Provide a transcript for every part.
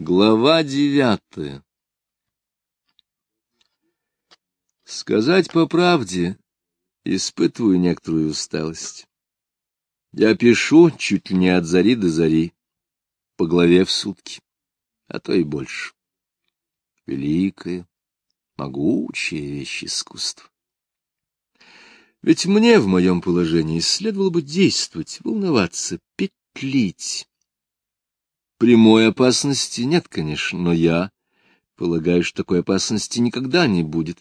Глава девятая Сказать по правде, испытываю некоторую усталость. Я пишу чуть ли не от зари до зари, по главе в сутки, а то и больше. Великая, могучая вещь искусства. Ведь мне в моем положении следовало бы действовать, волноваться, петлить, Прямой опасности нет, конечно, но я полагаю, что такой опасности никогда не будет.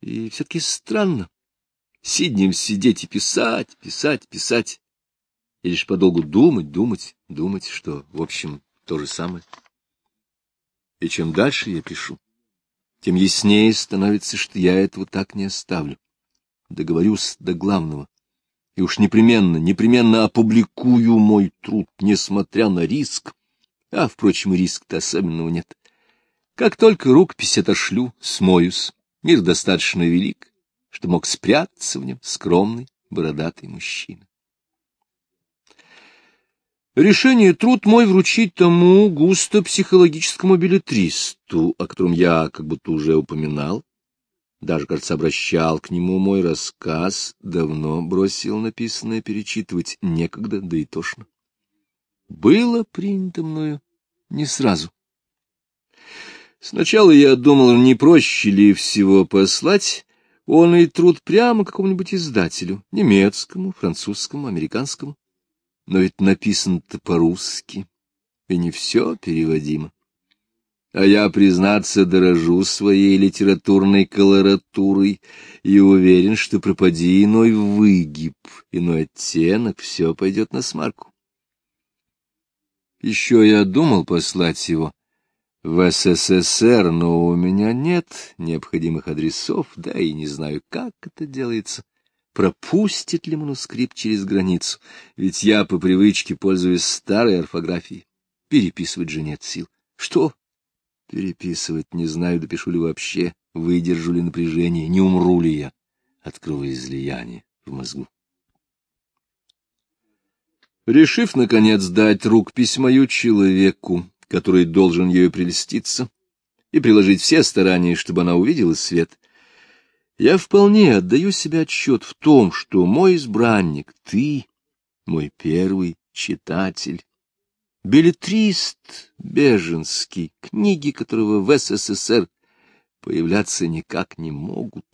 И все-таки странно. Сиднем сидеть и писать, писать, писать. И лишь подолгу думать, думать, думать, что, в общем, то же самое. И чем дальше я пишу, тем яснее становится, что я этого так не оставлю. Договорюсь до главного. И уж непременно, непременно опубликую мой труд, несмотря на риск, а, впрочем, риска-то особенного нет. Как только рукопись отошлю, смоюсь. Мир достаточно велик, что мог спрятаться в нем скромный бородатый мужчина. Решение труд мой вручить тому густо психологическому билетристу, о котором я как будто уже упоминал, даже, кажется, обращал к нему мой рассказ, давно бросил написанное перечитывать, некогда, да и тошно. Было принято мною не сразу. Сначала я думал, не проще ли всего послать он и труд прямо какому-нибудь издателю, немецкому, французскому, американскому. Но ведь написано-то по-русски, и не все переводимо. А я, признаться, дорожу своей литературной колоратурой и уверен, что пропади иной выгиб, иной оттенок, все пойдет на смарку. Еще я думал послать его в СССР, но у меня нет необходимых адресов, да и не знаю, как это делается. Пропустит ли манускрипт через границу? Ведь я по привычке пользуюсь старой орфографией. Переписывать же нет сил. Что? Переписывать не знаю, допишу ли вообще, выдержу ли напряжение, не умру ли я от кровоизлияния в мозгу. Решив, наконец, дать рукопись мою человеку, который должен ею прелеститься, и приложить все старания, чтобы она увидела свет, я вполне отдаю себе отчет в том, что мой избранник — ты, мой первый читатель, билетрист беженский, книги которого в СССР появляться никак не могут.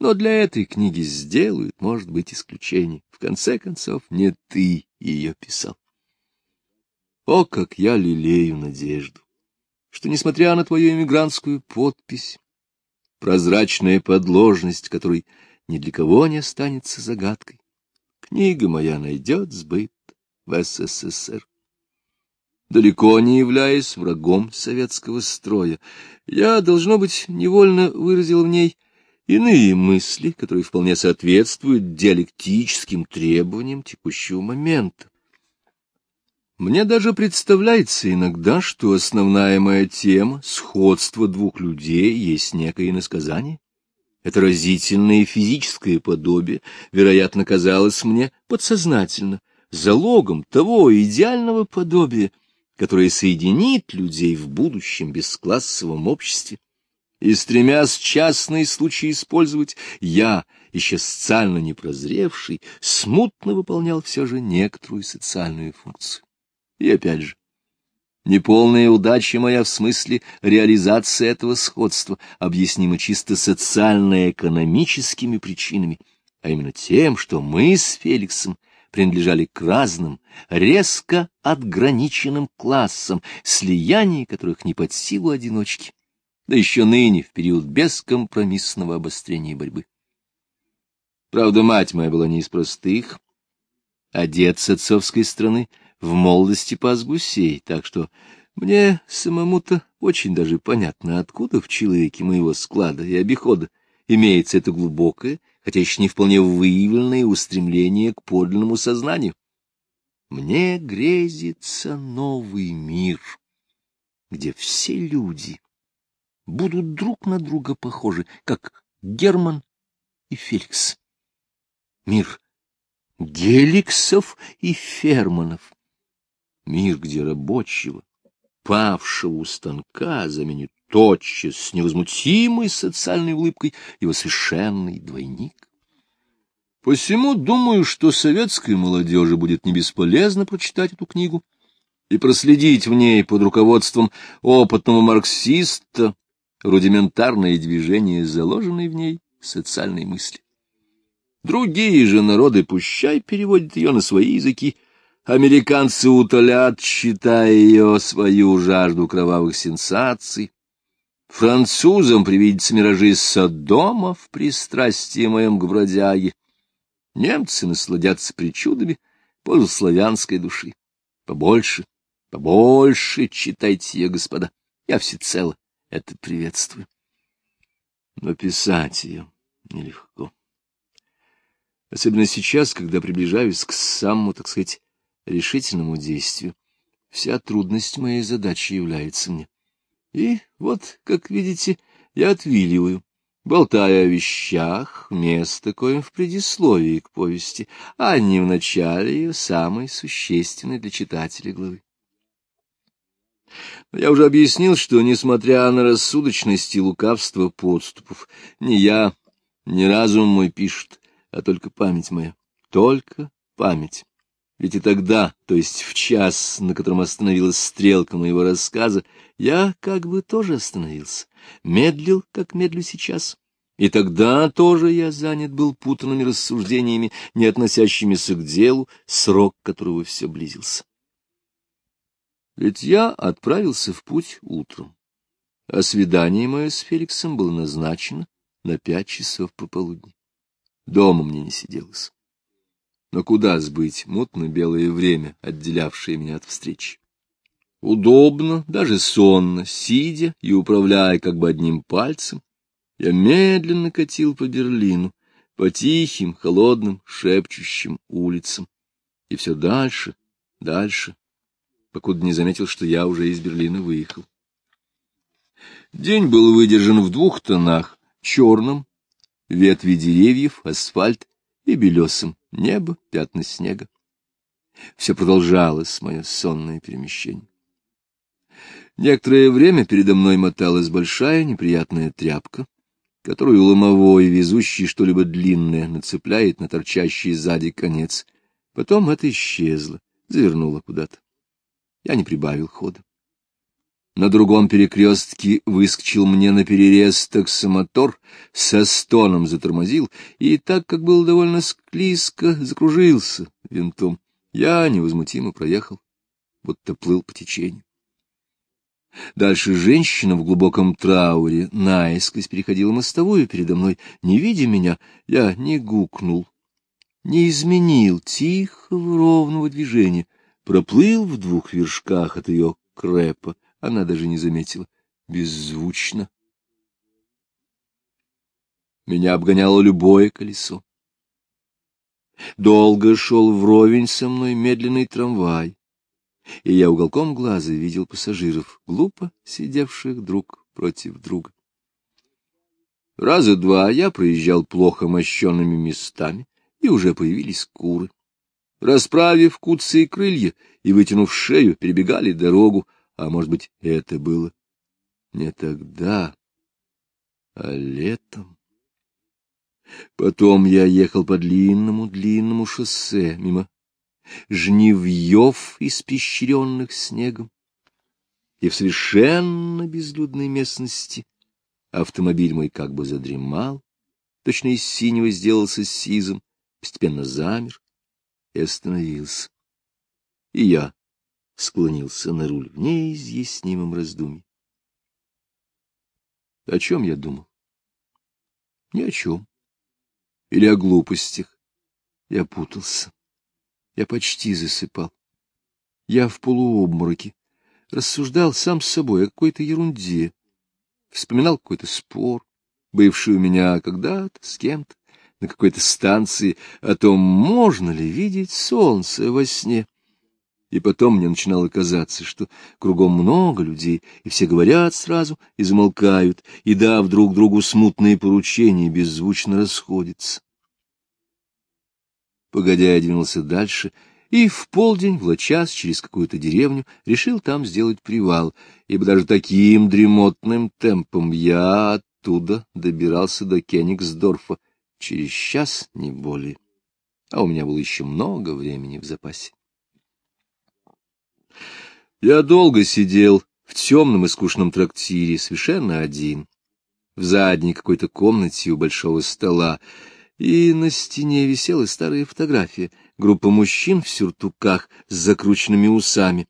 Но для этой книги сделают, может быть, исключение. В конце концов, не ты ее писал. О, как я лелею надежду, что, несмотря на твою эмигрантскую подпись, прозрачная подложность, которой ни для кого не останется загадкой, книга моя найдет сбыт в СССР. Далеко не являясь врагом советского строя, я, должно быть, невольно выразил в ней иные мысли, которые вполне соответствуют диалектическим требованиям текущего момента. Мне даже представляется иногда, что основная моя тема — сходство двух людей — есть некое иносказание. Это разительное физическое подобие, вероятно, казалось мне подсознательно, залогом того идеального подобия, которое соединит людей в будущем бесклассовом обществе и, стремясь частные случаи использовать, я, еще социально не прозревший, смутно выполнял все же некоторую социальную функцию. И опять же, неполная удача моя в смысле реализации этого сходства объяснима чисто социально-экономическими причинами, а именно тем, что мы с Феликсом принадлежали к разным, резко отграниченным классам, слияние которых не под силу одиночки да еще ныне, в период бескомпромиссного обострения борьбы. Правда, мать моя была не из простых, а дед с отцовской стороны в молодости пас гусей, так что мне самому-то очень даже понятно, откуда в человеке моего склада и обихода имеется это глубокое, хотя еще не вполне выявленное устремление к подлинному сознанию. Мне грезится новый мир, где все люди будут друг на друга похожи, как Герман и Феликс. Мир Геликсов и Ферманов. Мир, где рабочего, павшего у станка заменит тотчас с невозмутимой социальной улыбкой его совершенный двойник. Посему думаю, что советской молодежи будет не бесполезно прочитать эту книгу и проследить в ней под руководством опытного марксиста рудиментарные движения, заложенные в ней социальной мысли. Другие же народы пущай переводят ее на свои языки, Американцы утолят, читая ее, свою жажду кровавых сенсаций. Французам привидятся миражи Содома в пристрастии моем к бродяге. Немцы насладятся причудами полуславянской души. Побольше, побольше читайте ее, господа. Я всецело это приветствую. Но писать ее нелегко. Особенно сейчас, когда приближаюсь к самому, так сказать, решительному действию, вся трудность моей задачи является мне. И вот, как видите, я отвиливаю, болтая о вещах, место коим в предисловии к повести, а не в начале ее самой существенной для читателя главы. Но я уже объяснил, что, несмотря на рассудочность и лукавство подступов, не я, не разум мой пишет, а только память моя, только память. Ведь и тогда, то есть в час, на котором остановилась стрелка моего рассказа, я как бы тоже остановился, медлил, как медлю сейчас. И тогда тоже я занят был путанными рассуждениями, не относящимися к делу, срок которого все близился. Ведь я отправился в путь утром, а свидание мое с Феликсом было назначено на пять часов пополудни. Дома мне не сиделось. Но куда сбыть мутно-белое время, отделявшее меня от встречи? Удобно, даже сонно, сидя и управляя как бы одним пальцем, я медленно катил по Берлину, по тихим, холодным, шепчущим улицам. И все дальше, дальше, покуда не заметил, что я уже из Берлина выехал. День был выдержан в двух тонах — черном, ветви деревьев, асфальт и белесым небо, пятна снега. Все продолжалось мое сонное перемещение. Некоторое время передо мной моталась большая неприятная тряпка, которую ломовой, везущий что-либо длинное, нацепляет на торчащий сзади конец. Потом это исчезло, завернуло куда-то. Я не прибавил хода. На другом перекрестке выскочил мне на перерез таксомотор, со стоном затормозил, и так как было довольно склизко, закружился винтом. Я невозмутимо проехал, будто плыл по течению. Дальше женщина в глубоком трауре наискось переходила мостовую передо мной. Не видя меня, я не гукнул, не изменил тихого ровного движения, проплыл в двух вершках от ее крепа, она даже не заметила. Беззвучно. Меня обгоняло любое колесо. Долго шел вровень со мной медленный трамвай, и я уголком глаза видел пассажиров, глупо сидевших друг против друга. Раза два я проезжал плохо мощенными местами, и уже появились куры. Расправив куцы и крылья и вытянув шею, перебегали дорогу, а может быть, это было не тогда, а летом. Потом я ехал по длинному-длинному шоссе мимо жнивьев, испещренных снегом, и в совершенно безлюдной местности автомобиль мой как бы задремал, точно из синего сделался сизом, постепенно замер и остановился. И я склонился на руль в неизъяснимом раздумье. О чем я думал? Ни о чем. Или о глупостях. Я путался. Я почти засыпал. Я в полуобмороке. Рассуждал сам с собой о какой-то ерунде. Вспоминал какой-то спор, бывший у меня когда-то с кем-то на какой-то станции, о том, можно ли видеть солнце во сне. И потом мне начинало казаться, что кругом много людей, и все говорят сразу и замолкают, и, дав друг другу смутные поручения, беззвучно расходятся. Погодя, я двинулся дальше и в полдень, влачась через какую-то деревню, решил там сделать привал, ибо даже таким дремотным темпом я оттуда добирался до Кенигсдорфа через час, не более. А у меня было еще много времени в запасе. Я долго сидел в темном и скучном трактире, совершенно один, в задней какой-то комнате у большого стола, и на стене висела старая фотография, группа мужчин в сюртуках с закрученными усами.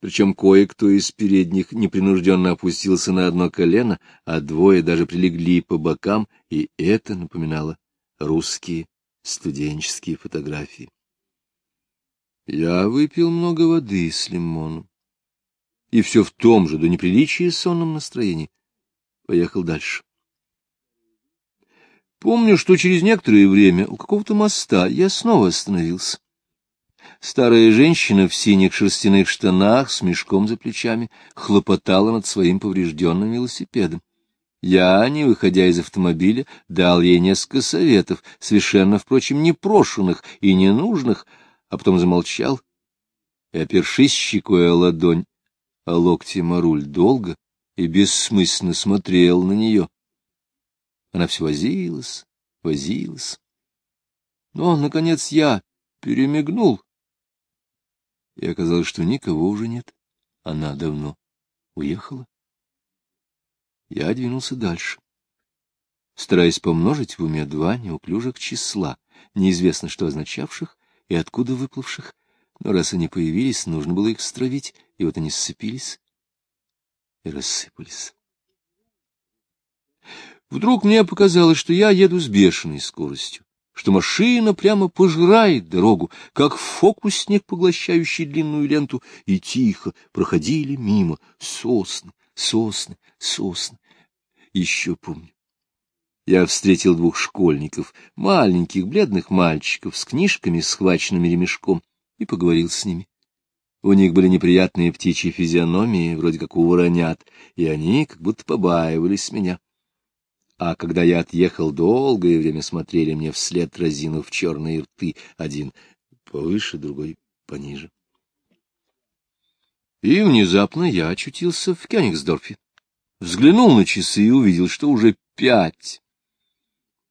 Причем кое-кто из передних непринужденно опустился на одно колено, а двое даже прилегли по бокам, и это напоминало русские студенческие фотографии. Я выпил много воды с лимоном, и все в том же до неприличия сонном настроении поехал дальше. Помню, что через некоторое время у какого-то моста я снова остановился. Старая женщина в синих шерстяных штанах с мешком за плечами хлопотала над своим поврежденным велосипедом. Я, не выходя из автомобиля, дал ей несколько советов, совершенно, впрочем, непрошенных и ненужных, а потом замолчал и, опершись щекой о ладонь, а локти Маруль долго и бессмысленно смотрел на нее. Она все возилась, возилась. Но, наконец, я перемигнул, и оказалось, что никого уже нет. Она давно уехала. Я двинулся дальше, стараясь помножить в уме два неуклюжих числа, неизвестно что означавших и откуда выплывших, но раз они появились, нужно было их стравить, и вот они сцепились и рассыпались. Вдруг мне показалось, что я еду с бешеной скоростью, что машина прямо пожирает дорогу, как фокусник, поглощающий длинную ленту, и тихо проходили мимо сосны, сосны, сосны. Еще помню. Я встретил двух школьников, маленьких бледных мальчиков с книжками, схваченными ремешком, и поговорил с ними. У них были неприятные птичьи физиономии, вроде как у воронят, и они как будто побаивались меня. А когда я отъехал, долгое время смотрели мне вслед, разинув черные рты, один повыше, другой пониже. И внезапно я очутился в Кёнигсдорфе. Взглянул на часы и увидел, что уже пять.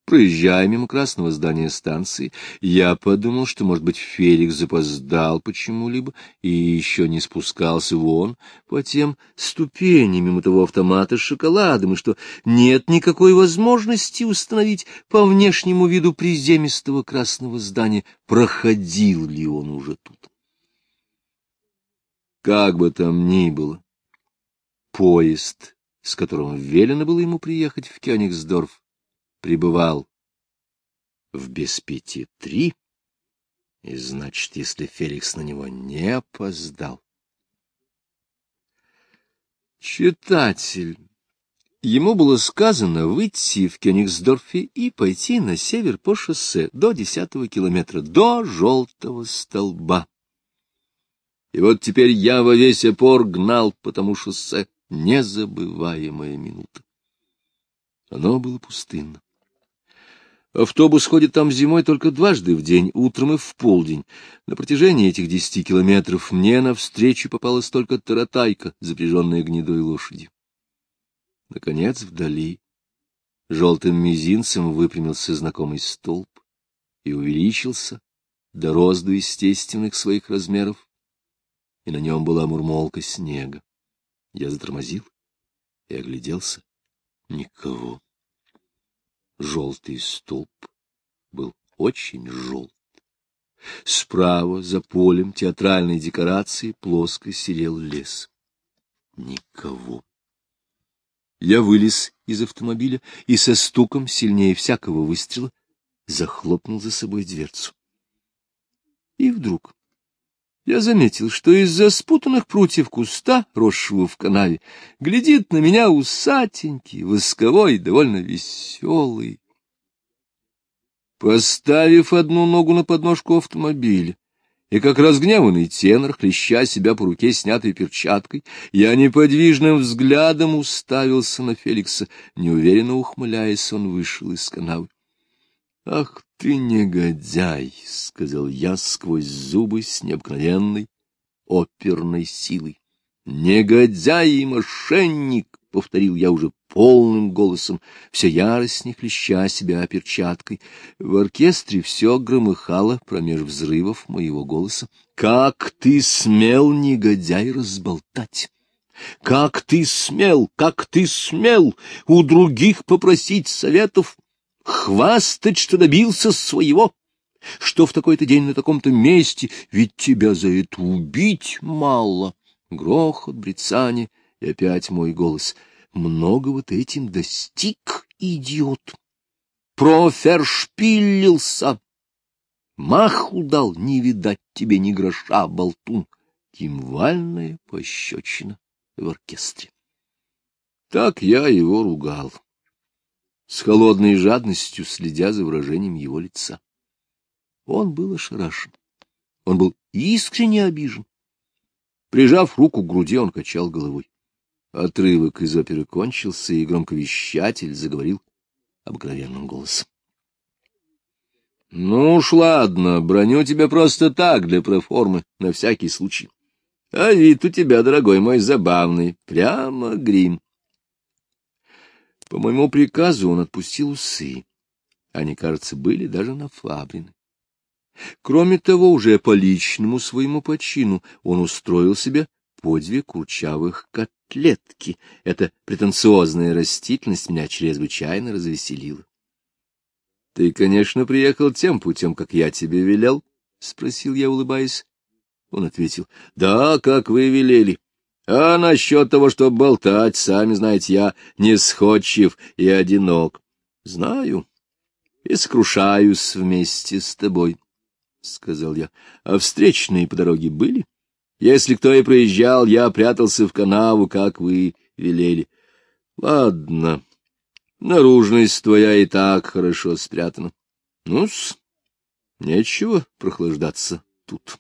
Проезжая мимо красного здания станции, я подумал, что, может быть, Феликс запоздал почему-либо и еще не спускался вон по тем ступеням мимо того автомата с шоколадом, и что нет никакой возможности установить по внешнему виду приземистого красного здания, проходил ли он уже тут. Как бы там ни было, поезд, с которым велено было ему приехать в Кёнигсдорф, пребывал в без пяти три, и значит, если Феликс на него не опоздал. Читатель. Ему было сказано выйти в Кёнигсдорфе и пойти на север по шоссе до десятого километра, до желтого столба. И вот теперь я во весь опор гнал по тому шоссе. Незабываемая минута. Оно было пустынно. Автобус ходит там зимой только дважды в день, утром и в полдень. На протяжении этих десяти километров мне навстречу попалась только таратайка, запряженная гнедой лошадью. Наконец, вдали, желтым мизинцем выпрямился знакомый столб и увеличился до розду естественных своих размеров, и на нем была мурмолка снега. Я затормозил и огляделся. Никого желтый столб был очень желт. Справа, за полем театральной декорации, плоско серел лес. Никого. Я вылез из автомобиля и со стуком, сильнее всякого выстрела, захлопнул за собой дверцу. И вдруг я заметил, что из-за спутанных прутьев куста, росшего в канаве, глядит на меня усатенький, восковой, довольно веселый. Поставив одну ногу на подножку автомобиля, и как разгневанный тенор, хлеща себя по руке снятой перчаткой, я неподвижным взглядом уставился на Феликса, неуверенно ухмыляясь, он вышел из канавы. — Ах ты негодяй, — сказал я сквозь зубы с необыкновенной оперной силой. — Негодяй и мошенник, — повторил я уже полным голосом, все яростнее хлеща себя перчаткой. В оркестре все громыхало промеж взрывов моего голоса. — Как ты смел, негодяй, разболтать! Как ты смел, как ты смел у других попросить советов! Хвастать, что добился своего, что в такой-то день на таком-то месте, ведь тебя за это убить мало. Грохот, брецание и опять мой голос. Многого ты этим достиг, идиот. Профершпилился. Маху дал, не видать тебе ни гроша, болтун. Кимвальная пощечина в оркестре. Так я его ругал с холодной жадностью следя за выражением его лица. Он был ошарашен. Он был искренне обижен. Прижав руку к груди, он качал головой. Отрывок из оперы кончился, и громковещатель заговорил обыкновенным голосом. — Ну уж ладно, броню тебя просто так, для проформы, на всякий случай. А вид у тебя, дорогой мой, забавный, прямо грим. По моему приказу он отпустил усы. Они, кажется, были даже нафабрены. Кроме того, уже по личному своему почину он устроил себе по две курчавых котлетки. Эта претенциозная растительность меня чрезвычайно развеселила. — Ты, конечно, приехал тем путем, как я тебе велел? — спросил я, улыбаясь. Он ответил. — Да, как вы велели. А насчет того, чтобы болтать, сами знаете, я не сходчив и одинок. Знаю и скрушаюсь вместе с тобой, — сказал я. А встречные по дороге были? Если кто и проезжал, я прятался в канаву, как вы велели. Ладно, наружность твоя и так хорошо спрятана. Ну-с, нечего прохлаждаться тут.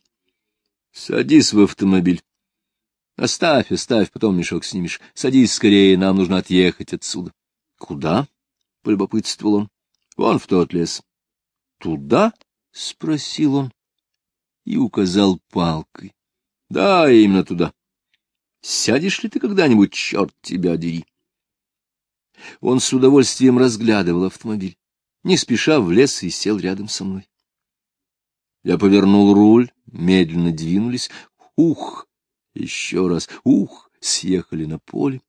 Садись в автомобиль. Оставь, оставь, потом мешок снимешь. Садись скорее, нам нужно отъехать отсюда. — Куда? — полюбопытствовал он. — Вон в тот лес. — Туда? — спросил он и указал палкой. — Да, именно туда. Сядешь ли ты когда-нибудь, черт тебя дери? Он с удовольствием разглядывал автомобиль, не спеша в лес и сел рядом со мной. Я повернул руль, медленно двинулись. Ух! Еще раз «Ух!» съехали на поле.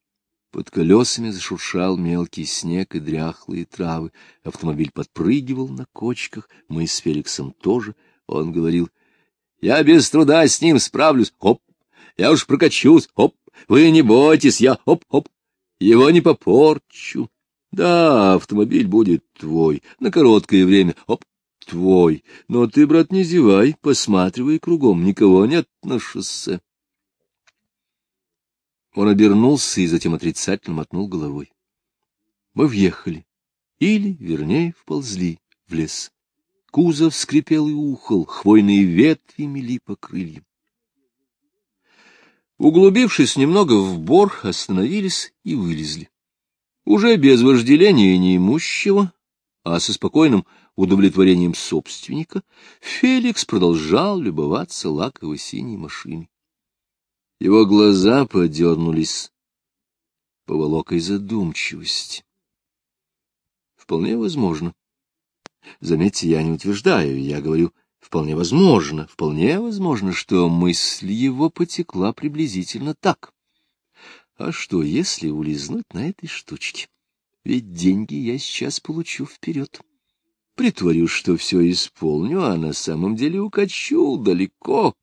Под колесами зашуршал мелкий снег и дряхлые травы. Автомобиль подпрыгивал на кочках, мы с Феликсом тоже. Он говорил, «Я без труда с ним справлюсь. Оп! Я уж прокачусь. Оп! Вы не бойтесь, я оп-оп! Его не попорчу. Да, автомобиль будет твой на короткое время. Оп! Твой. Но ты, брат, не зевай, посматривай кругом, никого нет на шоссе. Он обернулся и затем отрицательно мотнул головой. Мы въехали, или, вернее, вползли в лес. Кузов скрипел и ухал, хвойные ветви мели по крыльям. Углубившись немного в бор, остановились и вылезли. Уже без вожделения неимущего, а со спокойным удовлетворением собственника, Феликс продолжал любоваться лаковой синей машиной. Его глаза подернулись поволокой задумчивости. Вполне возможно. Заметьте, я не утверждаю, я говорю, вполне возможно, вполне возможно, что мысль его потекла приблизительно так. А что, если улизнуть на этой штучке? Ведь деньги я сейчас получу вперед. Притворюсь, что все исполню, а на самом деле укачу далеко,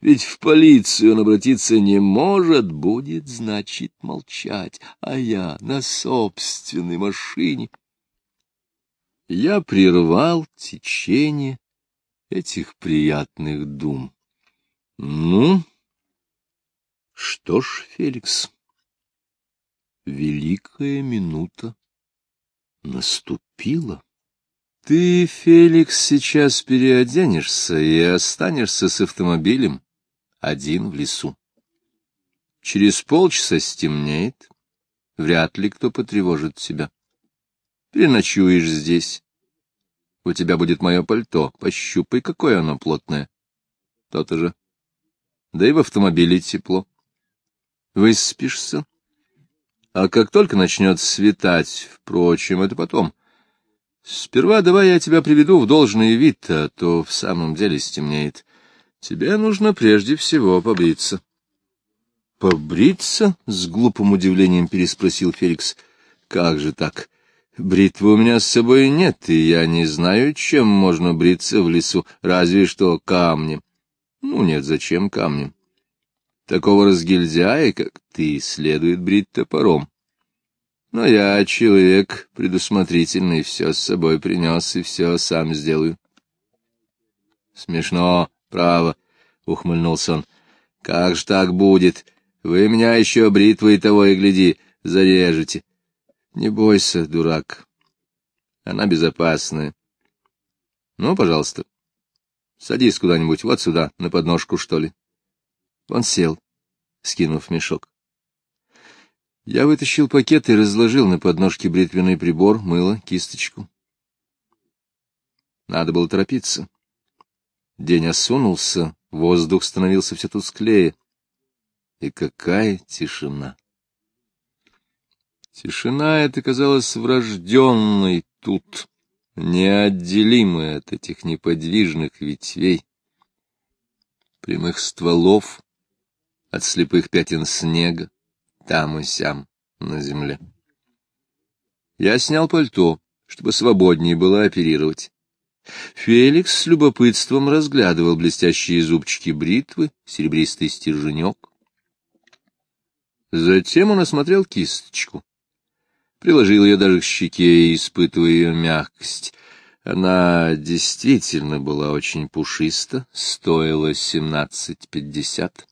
ведь в полицию он обратиться не может, будет, значит, молчать, а я на собственной машине. Я прервал течение этих приятных дум. Ну, что ж, Феликс, великая минута наступила. Ты, Феликс, сейчас переоденешься и останешься с автомобилем один в лесу. Через полчаса стемнеет, вряд ли кто потревожит тебя. Переночуешь здесь. У тебя будет мое пальто. Пощупай, какое оно плотное. То-то же. Да и в автомобиле тепло. Выспишься. А как только начнет светать, впрочем, это потом. Сперва давай я тебя приведу в должный вид, а то в самом деле стемнеет. Тебе нужно прежде всего побриться. — Побриться? — с глупым удивлением переспросил Феликс. — Как же так? Бритвы у меня с собой нет, и я не знаю, чем можно бриться в лесу, разве что камнем. Ну нет, зачем камнем? Такого разгильдяя, как ты, следует брить топором. Но я человек предусмотрительный, все с собой принес и все сам сделаю. Смешно, право, — ухмыльнулся он. Как ж так будет? Вы меня еще бритвой того и гляди, зарежете. Не бойся, дурак. Она безопасная. Ну, пожалуйста, садись куда-нибудь, вот сюда, на подножку, что ли. Он сел, скинув мешок. Я вытащил пакет и разложил на подножке бритвенный прибор, мыло, кисточку. Надо было торопиться. День осунулся, воздух становился все тусклее. И какая тишина! Тишина эта казалась врожденной тут, неотделимой от этих неподвижных ветвей, прямых стволов, от слепых пятен снега, там и сям на земле. Я снял пальто, чтобы свободнее было оперировать. Феликс с любопытством разглядывал блестящие зубчики бритвы, серебристый стерженек. Затем он осмотрел кисточку. Приложил ее даже к щеке, испытывая ее мягкость. Она действительно была очень пушиста, стоила семнадцать пятьдесят.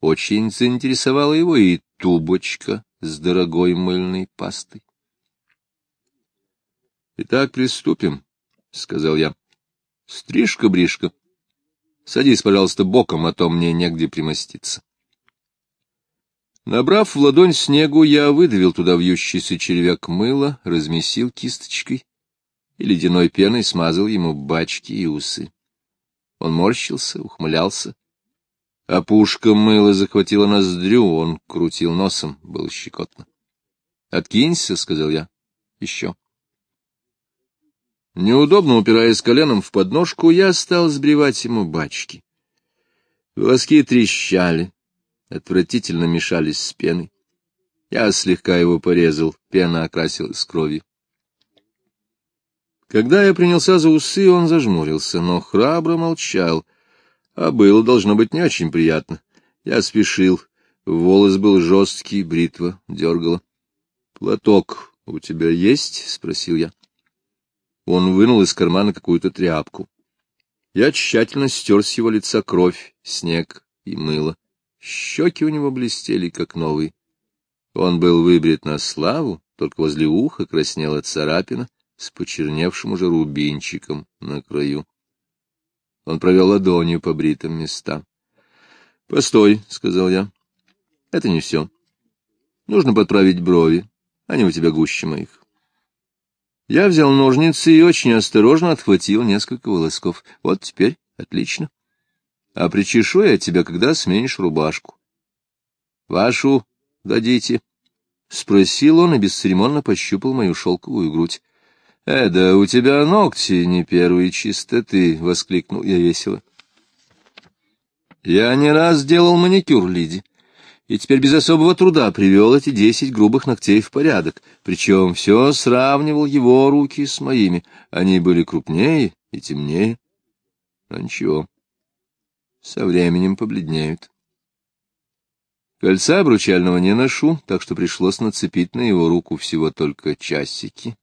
Очень заинтересовала его и тубочка с дорогой мыльной пастой. — Итак, приступим, — сказал я. — Стрижка-бришка. Садись, пожалуйста, боком, а то мне негде примоститься. Набрав в ладонь снегу, я выдавил туда вьющийся червяк мыла, размесил кисточкой и ледяной пеной смазал ему бачки и усы. Он морщился, ухмылялся, а пушка мыла захватила ноздрю, он крутил носом, было щекотно. — Откинься, — сказал я. — Еще. Неудобно упираясь коленом в подножку, я стал сбривать ему бачки. Волоски трещали, отвратительно мешались с пеной. Я слегка его порезал, пена окрасилась кровью. Когда я принялся за усы, он зажмурился, но храбро молчал — а было, должно быть, не очень приятно. Я спешил. Волос был жесткий, бритва дергала. — Платок у тебя есть? — спросил я. Он вынул из кармана какую-то тряпку. Я тщательно стер с его лица кровь, снег и мыло. Щеки у него блестели, как новые. Он был выбрит на славу, только возле уха краснела царапина с почерневшим уже рубинчиком на краю. Он провел ладонью по бритым местам. — Постой, — сказал я. — Это не все. Нужно подправить брови. Они у тебя гуще моих. Я взял ножницы и очень осторожно отхватил несколько волосков. Вот теперь отлично. А причешу я тебя, когда сменишь рубашку. — Вашу дадите? — спросил он и бесцеремонно пощупал мою шелковую грудь. — Э, да у тебя ногти не первой чистоты, — воскликнул я весело. Я не раз делал маникюр Лиди, и теперь без особого труда привел эти десять грубых ногтей в порядок, причем все сравнивал его руки с моими. Они были крупнее и темнее. Но ничего, со временем побледнеют. Кольца обручального не ношу, так что пришлось нацепить на его руку всего только часики.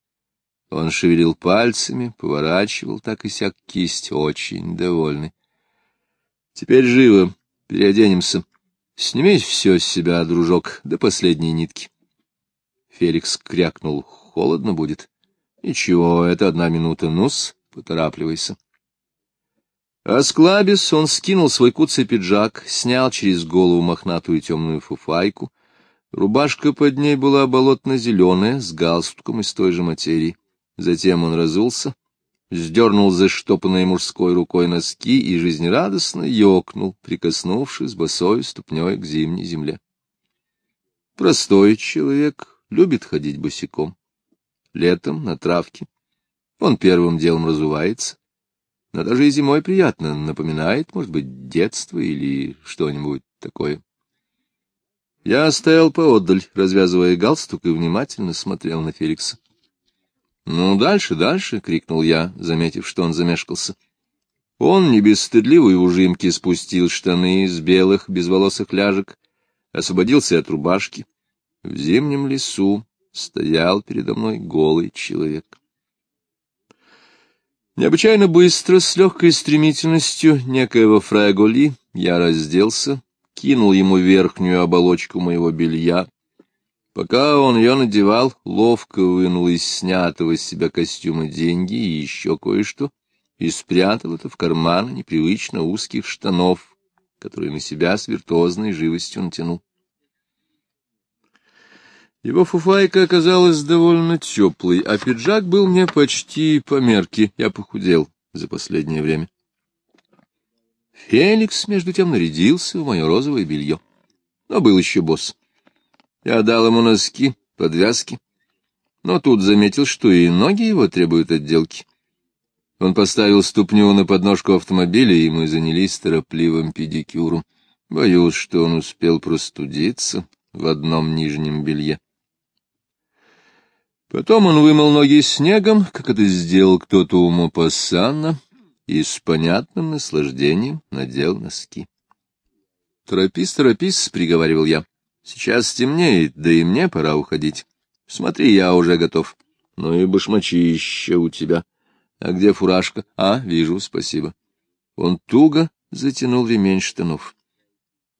Он шевелил пальцами, поворачивал так и сяк кисть, очень довольный. — Теперь живо, переоденемся. Сними все с себя, дружок, до последней нитки. Феликс крякнул. — Холодно будет. — Ничего, это одна минута. Ну-с, поторапливайся. Осклабис, он скинул свой куцый пиджак, снял через голову мохнатую темную фуфайку. Рубашка под ней была болотно-зеленая, с галстуком из той же материи. Затем он разулся, сдернул заштопанной мужской рукой носки и жизнерадостно ёкнул, прикоснувшись босой ступней к зимней земле. Простой человек любит ходить босиком. Летом на травке. Он первым делом разувается. Но даже и зимой приятно, напоминает, может быть, детство или что-нибудь такое. Я стоял поодаль, развязывая галстук, и внимательно смотрел на Феликса. — Ну, дальше, дальше! — крикнул я, заметив, что он замешкался. Он, не без стыдливой ужимки, спустил штаны из белых, безволосых ляжек, освободился от рубашки. В зимнем лесу стоял передо мной голый человек. Необычайно быстро, с легкой стремительностью некоего фраголи, я разделся, кинул ему верхнюю оболочку моего белья, Пока он ее надевал, ловко вынул из снятого с себя костюма деньги и еще кое-что, и спрятал это в карман непривычно узких штанов, которые на себя с виртуозной живостью натянул. Его фуфайка оказалась довольно теплой, а пиджак был мне почти по мерке, я похудел за последнее время. Феликс, между тем, нарядился в мое розовое белье, но был еще босс. Я дал ему носки, подвязки, но тут заметил, что и ноги его требуют отделки. Он поставил ступню на подножку автомобиля, и мы занялись торопливым педикюром. Боюсь, что он успел простудиться в одном нижнем белье. Потом он вымыл ноги снегом, как это сделал кто-то у Мопассана, и с понятным наслаждением надел носки. — Торопись, торопись, — приговаривал я. Сейчас стемнеет, да и мне пора уходить. Смотри, я уже готов. Ну и башмачище у тебя. А где фуражка? А, вижу, спасибо. Он туго затянул ремень штанов.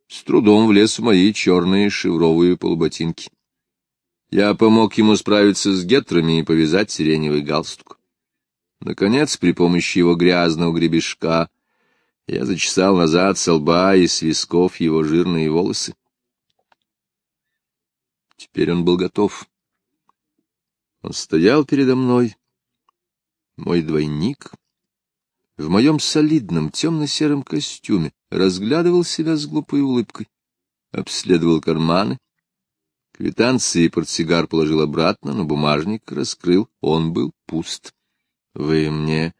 С трудом влез в мои черные шевровые полуботинки. Я помог ему справиться с гетрами и повязать сиреневый галстук. Наконец, при помощи его грязного гребешка, я зачесал назад со лба и с висков его жирные волосы. Теперь он был готов. Он стоял передо мной, мой двойник, в моем солидном темно-сером костюме, разглядывал себя с глупой улыбкой, обследовал карманы, квитанции и портсигар положил обратно, но бумажник раскрыл, он был пуст. — Вы мне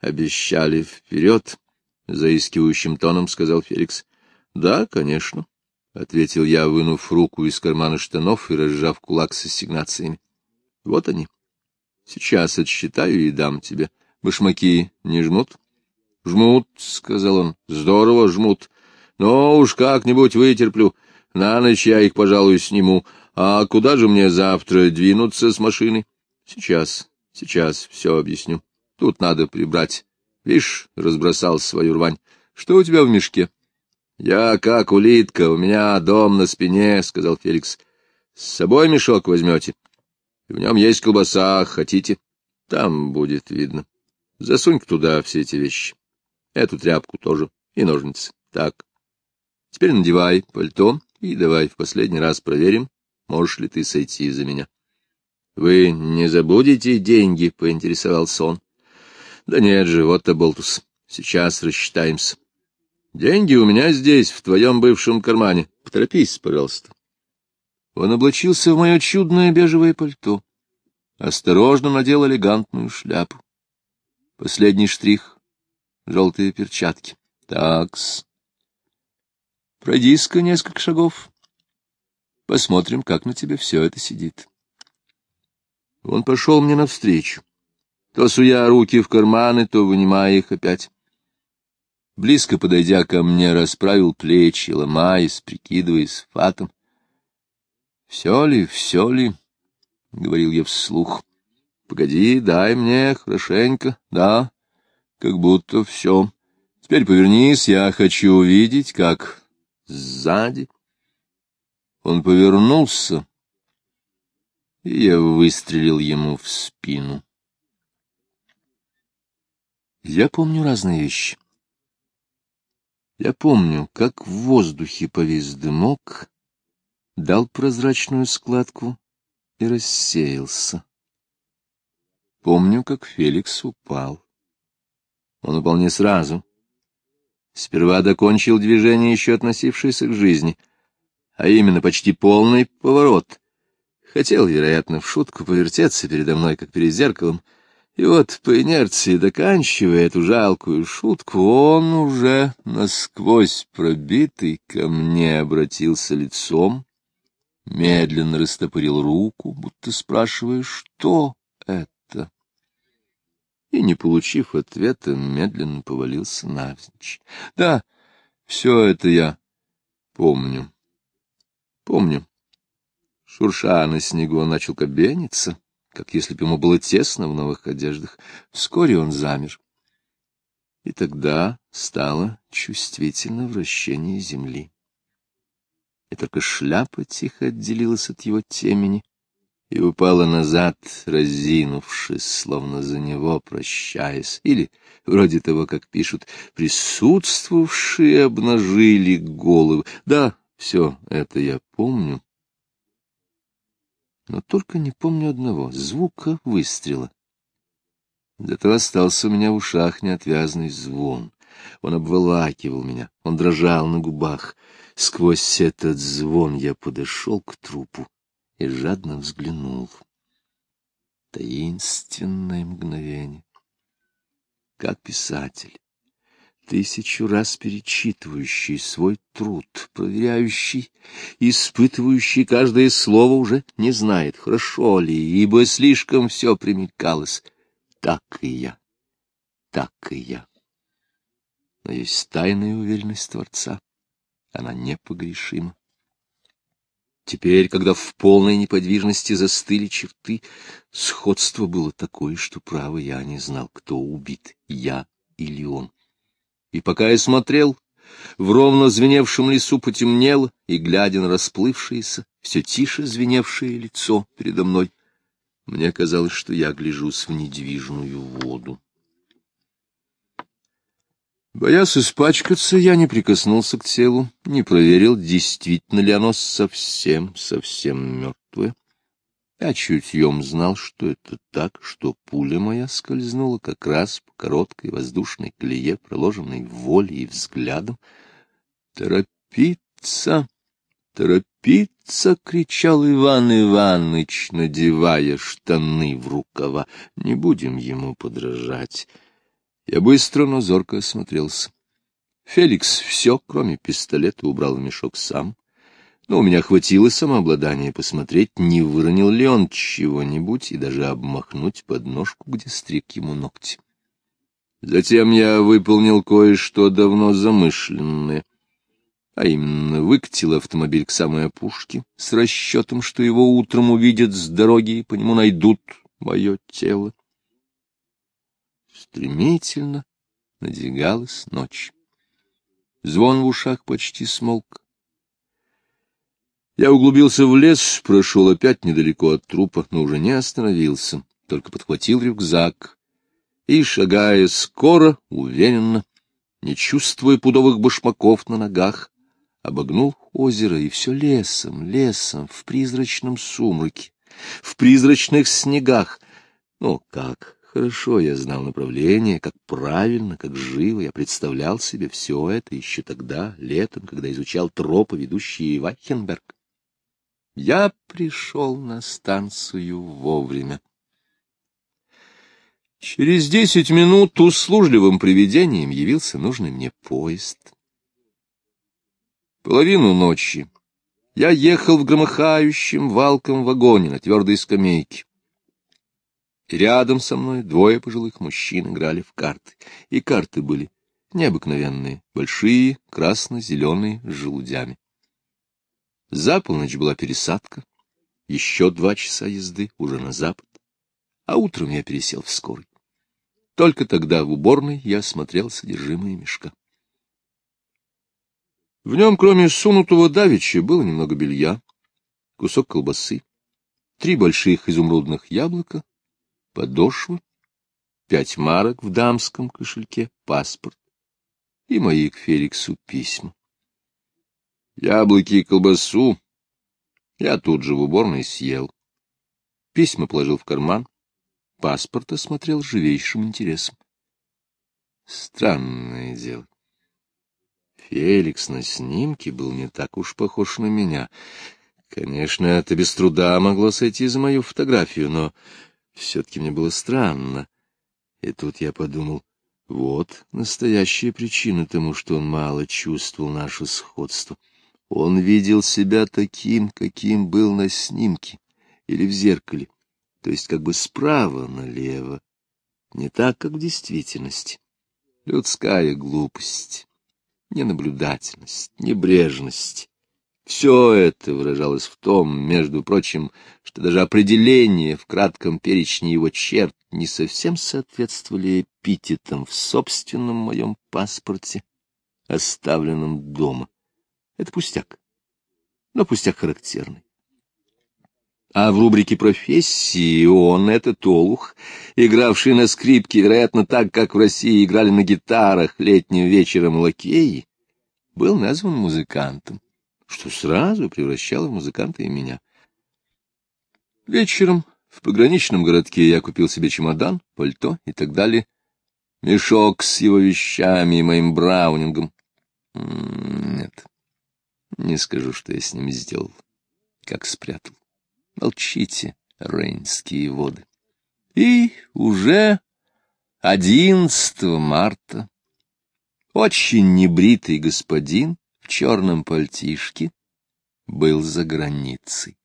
обещали вперед, — заискивающим тоном сказал Феликс. — Да, конечно. — ответил я, вынув руку из кармана штанов и разжав кулак с ассигнациями. — Вот они. Сейчас отсчитаю и дам тебе. Башмаки не жмут? — Жмут, — сказал он. — Здорово жмут. Но уж как-нибудь вытерплю. На ночь я их, пожалуй, сниму. А куда же мне завтра двинуться с машиной? — Сейчас, сейчас все объясню. Тут надо прибрать. Видишь, разбросал свою рвань. Что у тебя в мешке? —— Я как улитка, у меня дом на спине, — сказал Феликс. — С собой мешок возьмете. В нем есть колбаса, хотите? Там будет видно. засунь туда все эти вещи. Эту тряпку тоже и ножницы. Так. Теперь надевай пальто и давай в последний раз проверим, можешь ли ты сойти за меня. — Вы не забудете деньги? — поинтересовался он. — Да нет же, вот-то болтус. Сейчас рассчитаемся. Деньги у меня здесь, в твоем бывшем кармане. Поторопись, пожалуйста. Он облачился в мое чудное бежевое пальто. Осторожно надел элегантную шляпу. Последний штрих — желтые перчатки. Такс. Пройди-ка несколько шагов. Посмотрим, как на тебе все это сидит. Он пошел мне навстречу, то суя руки в карманы, то вынимая их опять. Близко подойдя ко мне, расправил плечи, ломаясь, прикидываясь фатом. — Все ли, все ли? — говорил я вслух. — Погоди, дай мне хорошенько, да, как будто все. Теперь повернись, я хочу увидеть, как сзади. Он повернулся, и я выстрелил ему в спину. Я помню разные вещи. Я помню, как в воздухе повис дымок, дал прозрачную складку и рассеялся. Помню, как Феликс упал. Он упал не сразу. Сперва докончил движение, еще относившееся к жизни, а именно почти полный поворот. Хотел, вероятно, в шутку повертеться передо мной, как перед зеркалом, и вот по инерции, доканчивая эту жалкую шутку, он уже насквозь пробитый ко мне обратился лицом, медленно растопырил руку, будто спрашивая, что это. И, не получив ответа, медленно повалился навзничь. Да, все это я помню. Помню. Шурша на снегу начал кабениться, как если бы ему было тесно в новых одеждах. Вскоре он замер. И тогда стало чувствительно вращение земли и только шляпа тихо отделилась от его темени и упала назад, разинувшись, словно за него прощаясь, или, вроде того, как пишут, присутствовавшие обнажили головы. Да, все это я помню, но только не помню одного — звука выстрела. Зато остался у меня в ушах неотвязный звон. Он обволакивал меня, он дрожал на губах. Сквозь этот звон я подошел к трупу и жадно взглянул. Таинственное мгновение. Как писатель, тысячу раз перечитывающий свой труд, проверяющий, испытывающий каждое слово, уже не знает, хорошо ли, ибо слишком все примелькалось. Так и я, так и я но есть тайная уверенность Творца. Она непогрешима. Теперь, когда в полной неподвижности застыли черты, сходство было такое, что, право, я не знал, кто убит, я или он. И пока я смотрел, в ровно звеневшем лесу потемнело, и, глядя на расплывшееся, все тише звеневшее лицо передо мной, мне казалось, что я гляжусь в недвижную воду. Боясь испачкаться, я не прикоснулся к телу, не проверил, действительно ли оно совсем-совсем мертвое. Я чутьем знал, что это так, что пуля моя скользнула как раз по короткой воздушной колее, проложенной волей и взглядом. «Торопиться! Торопиться!» — кричал Иван Иваныч, надевая штаны в рукава. «Не будем ему подражать». Я быстро, но зорко осмотрелся. Феликс все, кроме пистолета, убрал в мешок сам. Но у меня хватило самообладания посмотреть, не выронил ли он чего-нибудь, и даже обмахнуть подножку, где стриг ему ногти. Затем я выполнил кое-что давно замышленное, а именно выкатил автомобиль к самой опушке с расчетом, что его утром увидят с дороги и по нему найдут мое тело. Стремительно надвигалась ночь. Звон в ушах почти смолк. Я углубился в лес, прошел опять недалеко от трупа, но уже не остановился, только подхватил рюкзак и, шагая скоро, уверенно, не чувствуя пудовых башмаков на ногах, обогнул озеро и все лесом, лесом, в призрачном сумраке, в призрачных снегах. Ну, как? Хорошо я знал направление, как правильно, как живо я представлял себе все это еще тогда, летом, когда изучал тропы, ведущие в Айхенберг. Я пришел на станцию вовремя. Через десять минут услужливым привидением явился нужный мне поезд. Половину ночи я ехал в громыхающем валком вагоне на твердой скамейке. Рядом со мной двое пожилых мужчин играли в карты. И карты были необыкновенные, большие, красно-зеленые, с желудями. За полночь была пересадка, еще два часа езды уже на запад, а утром я пересел в скорый. Только тогда в уборной я осмотрел содержимое мешка. В нем, кроме сунутого давича, было немного белья, кусок колбасы, три больших изумрудных яблока, подошва, пять марок в дамском кошельке, паспорт и мои к Феликсу письма. Яблоки и колбасу я тут же в уборной съел. Письма положил в карман, паспорт осмотрел живейшим интересом. Странное дело. Феликс на снимке был не так уж похож на меня. Конечно, это без труда могло сойти за мою фотографию, но все-таки мне было странно. И тут я подумал, вот настоящая причина тому, что он мало чувствовал наше сходство. Он видел себя таким, каким был на снимке или в зеркале, то есть как бы справа налево, не так, как в действительности. Людская глупость, ненаблюдательность, небрежность. Все это выражалось в том, между прочим, что даже определения в кратком перечне его черт не совсем соответствовали эпитетам в собственном моем паспорте, оставленном дома. Это пустяк, но пустяк характерный. А в рубрике профессии он, этот олух, игравший на скрипке, вероятно, так, как в России играли на гитарах летним вечером лакеи, был назван музыкантом, что сразу превращало в музыканта и меня. Вечером в пограничном городке я купил себе чемодан, пальто и так далее, мешок с его вещами и моим браунингом. Нет, не скажу, что я с ним сделал, как спрятал. Молчите, рейнские воды. И уже 11 марта очень небритый господин в черном пальтишке был за границей.